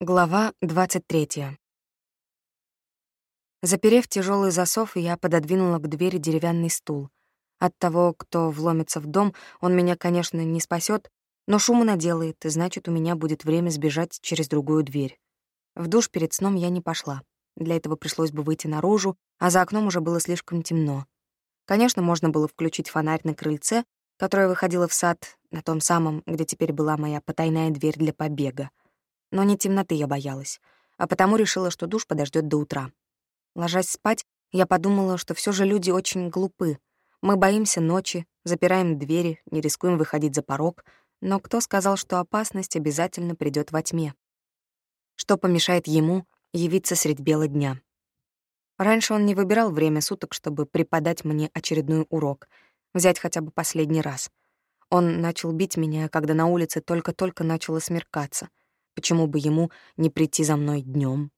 Глава 23. Заперев тяжелый засов, я пододвинула к двери деревянный стул. От того, кто вломится в дом, он меня, конечно, не спасет, но шуму наделает, и значит, у меня будет время сбежать через другую дверь. В душ перед сном я не пошла. Для этого пришлось бы выйти наружу, а за окном уже было слишком темно. Конечно, можно было включить фонарь на крыльце, которое выходило в сад, на том самом, где теперь была моя потайная дверь для побега. Но не темноты я боялась, а потому решила, что душ подождет до утра. Ложась спать, я подумала, что все же люди очень глупы. Мы боимся ночи, запираем двери, не рискуем выходить за порог, но кто сказал, что опасность обязательно придет во тьме? Что помешает ему явиться средь бела дня? Раньше он не выбирал время суток, чтобы преподать мне очередной урок, взять хотя бы последний раз. Он начал бить меня, когда на улице только-только начало смеркаться. Почему бы ему не прийти за мной днем?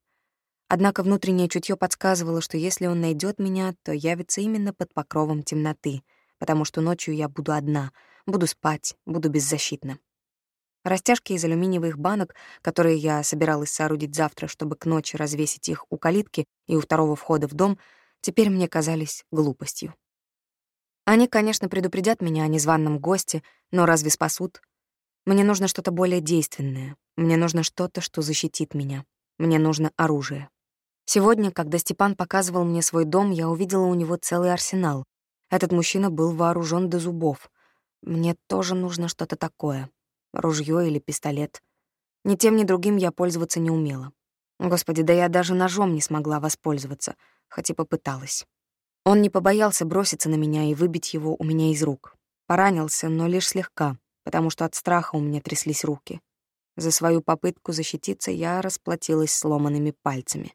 Однако внутреннее чутье подсказывало, что если он найдет меня, то явится именно под покровом темноты, потому что ночью я буду одна, буду спать, буду беззащитна. Растяжки из алюминиевых банок, которые я собиралась соорудить завтра, чтобы к ночи развесить их у калитки и у второго входа в дом, теперь мне казались глупостью. Они, конечно, предупредят меня о незваном госте, но разве спасут? Мне нужно что-то более действенное. Мне нужно что-то, что защитит меня. Мне нужно оружие. Сегодня, когда Степан показывал мне свой дом, я увидела у него целый арсенал. Этот мужчина был вооружен до зубов. Мне тоже нужно что-то такое. Ружье или пистолет. Ни тем, ни другим я пользоваться не умела. Господи, да я даже ножом не смогла воспользоваться, хоть и попыталась. Он не побоялся броситься на меня и выбить его у меня из рук. Поранился, но лишь слегка потому что от страха у меня тряслись руки. За свою попытку защититься я расплатилась сломанными пальцами.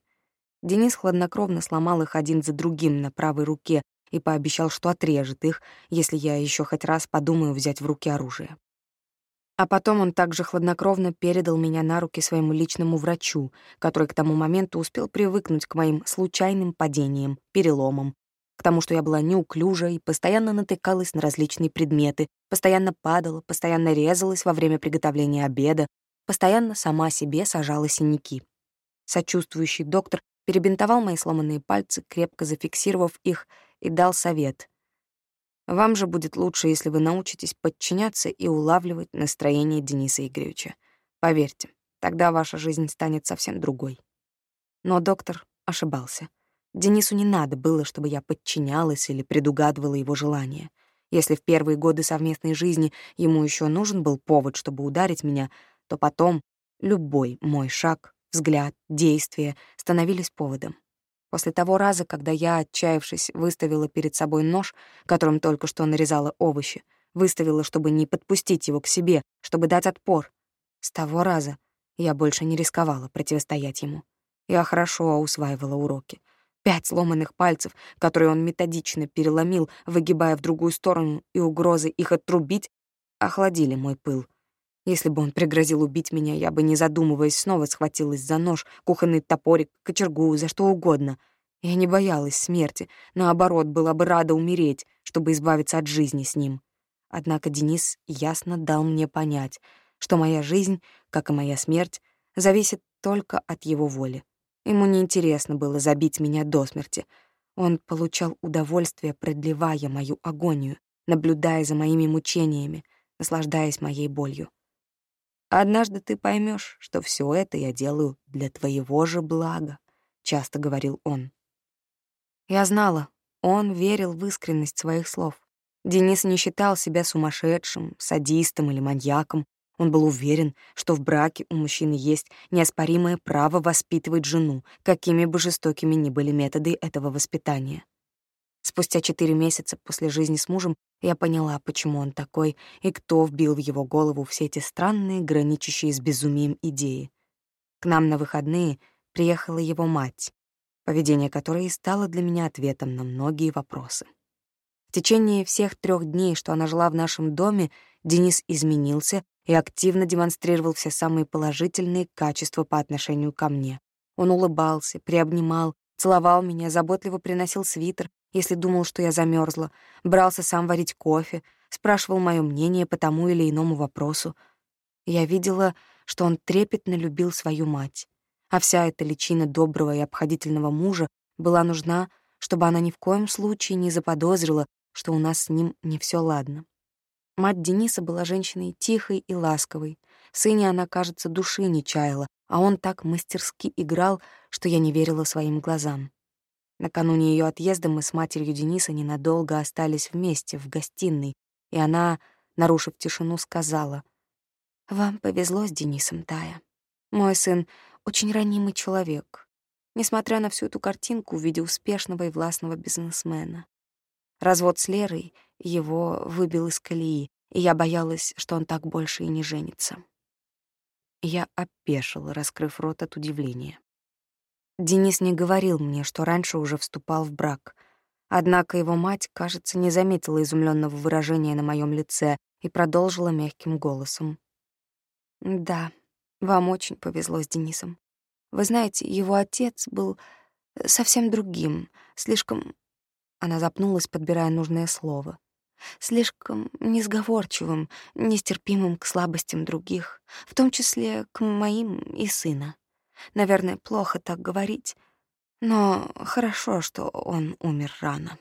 Денис хладнокровно сломал их один за другим на правой руке и пообещал, что отрежет их, если я еще хоть раз подумаю взять в руки оружие. А потом он также хладнокровно передал меня на руки своему личному врачу, который к тому моменту успел привыкнуть к моим случайным падениям, переломам к тому, что я была неуклюжа и постоянно натыкалась на различные предметы, постоянно падала, постоянно резалась во время приготовления обеда, постоянно сама себе сажала синяки. Сочувствующий доктор перебинтовал мои сломанные пальцы, крепко зафиксировав их, и дал совет. «Вам же будет лучше, если вы научитесь подчиняться и улавливать настроение Дениса Игоревича. Поверьте, тогда ваша жизнь станет совсем другой». Но доктор ошибался. Денису не надо было, чтобы я подчинялась или предугадывала его желания. Если в первые годы совместной жизни ему еще нужен был повод, чтобы ударить меня, то потом любой мой шаг, взгляд, действие становились поводом. После того раза, когда я, отчаявшись, выставила перед собой нож, которым только что нарезала овощи, выставила, чтобы не подпустить его к себе, чтобы дать отпор, с того раза я больше не рисковала противостоять ему. Я хорошо усваивала уроки. Пять сломанных пальцев, которые он методично переломил, выгибая в другую сторону, и угрозы их отрубить, охладили мой пыл. Если бы он пригрозил убить меня, я бы, не задумываясь, снова схватилась за нож, кухонный топорик, кочергу, за что угодно. Я не боялась смерти, наоборот, была бы рада умереть, чтобы избавиться от жизни с ним. Однако Денис ясно дал мне понять, что моя жизнь, как и моя смерть, зависит только от его воли. Ему неинтересно было забить меня до смерти. Он получал удовольствие, продлевая мою агонию, наблюдая за моими мучениями, наслаждаясь моей болью. «Однажды ты поймешь, что все это я делаю для твоего же блага», — часто говорил он. Я знала, он верил в искренность своих слов. Денис не считал себя сумасшедшим, садистом или маньяком. Он был уверен, что в браке у мужчины есть неоспоримое право воспитывать жену, какими бы жестокими ни были методы этого воспитания. Спустя четыре месяца после жизни с мужем я поняла, почему он такой и кто вбил в его голову все эти странные, граничащие с безумием идеи. К нам на выходные приехала его мать, поведение которой стало для меня ответом на многие вопросы. В течение всех трех дней, что она жила в нашем доме, Денис изменился и активно демонстрировал все самые положительные качества по отношению ко мне. Он улыбался, приобнимал, целовал меня, заботливо приносил свитер, если думал, что я замерзла, брался сам варить кофе, спрашивал мое мнение по тому или иному вопросу. Я видела, что он трепетно любил свою мать. А вся эта личина доброго и обходительного мужа была нужна, чтобы она ни в коем случае не заподозрила, что у нас с ним не все ладно. Мать Дениса была женщиной тихой и ласковой. Сыне она, кажется, души не чаяла, а он так мастерски играл, что я не верила своим глазам. Накануне ее отъезда мы с матерью Дениса ненадолго остались вместе в гостиной, и она, нарушив тишину, сказала, «Вам повезло с Денисом, Тая. Мой сын — очень ранимый человек, несмотря на всю эту картинку в виде успешного и властного бизнесмена. Развод с Лерой его выбил из колеи, и я боялась, что он так больше и не женится». Я опешила, раскрыв рот от удивления. Денис не говорил мне, что раньше уже вступал в брак. Однако его мать, кажется, не заметила изумленного выражения на моем лице и продолжила мягким голосом. «Да, вам очень повезло с Денисом. Вы знаете, его отец был э, совсем другим, слишком...» Она запнулась, подбирая нужное слово. «Слишком несговорчивым, нестерпимым к слабостям других, в том числе к моим и сына. Наверное, плохо так говорить, но хорошо, что он умер рано.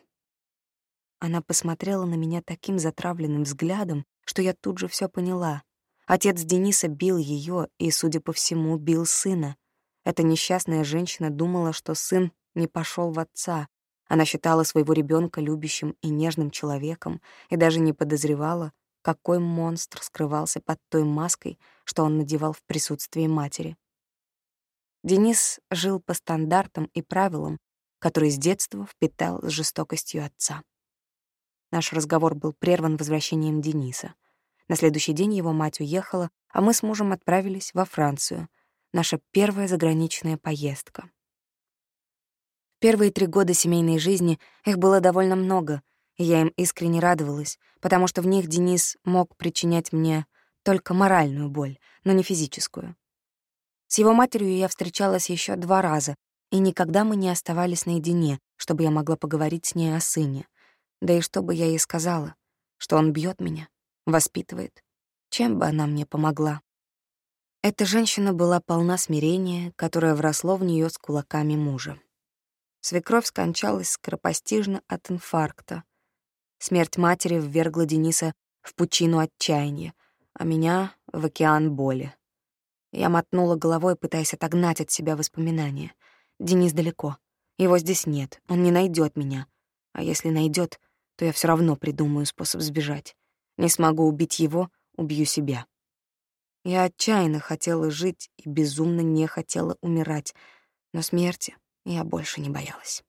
Она посмотрела на меня таким затравленным взглядом, что я тут же все поняла. Отец Дениса бил ее и, судя по всему, бил сына. Эта несчастная женщина думала, что сын не пошел в отца. Она считала своего ребенка любящим и нежным человеком и даже не подозревала, какой монстр скрывался под той маской, что он надевал в присутствии матери. Денис жил по стандартам и правилам, которые с детства впитал с жестокостью отца. Наш разговор был прерван возвращением Дениса. На следующий день его мать уехала, а мы с мужем отправились во Францию. Наша первая заграничная поездка. Первые три года семейной жизни их было довольно много, и я им искренне радовалась, потому что в них Денис мог причинять мне только моральную боль, но не физическую. С его матерью я встречалась еще два раза, и никогда мы не оставались наедине, чтобы я могла поговорить с ней о сыне. Да и что бы я ей сказала? Что он бьет меня, воспитывает. Чем бы она мне помогла? Эта женщина была полна смирения, которое вросло в нее с кулаками мужа. Свекровь скончалась скоропостижно от инфаркта. Смерть матери ввергла Дениса в пучину отчаяния, а меня — в океан боли. Я мотнула головой, пытаясь отогнать от себя воспоминания. Денис далеко. Его здесь нет, он не найдет меня. А если найдет, то я все равно придумаю способ сбежать. Не смогу убить его, убью себя. Я отчаянно хотела жить и безумно не хотела умирать, но смерти я больше не боялась.